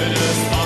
Goodness.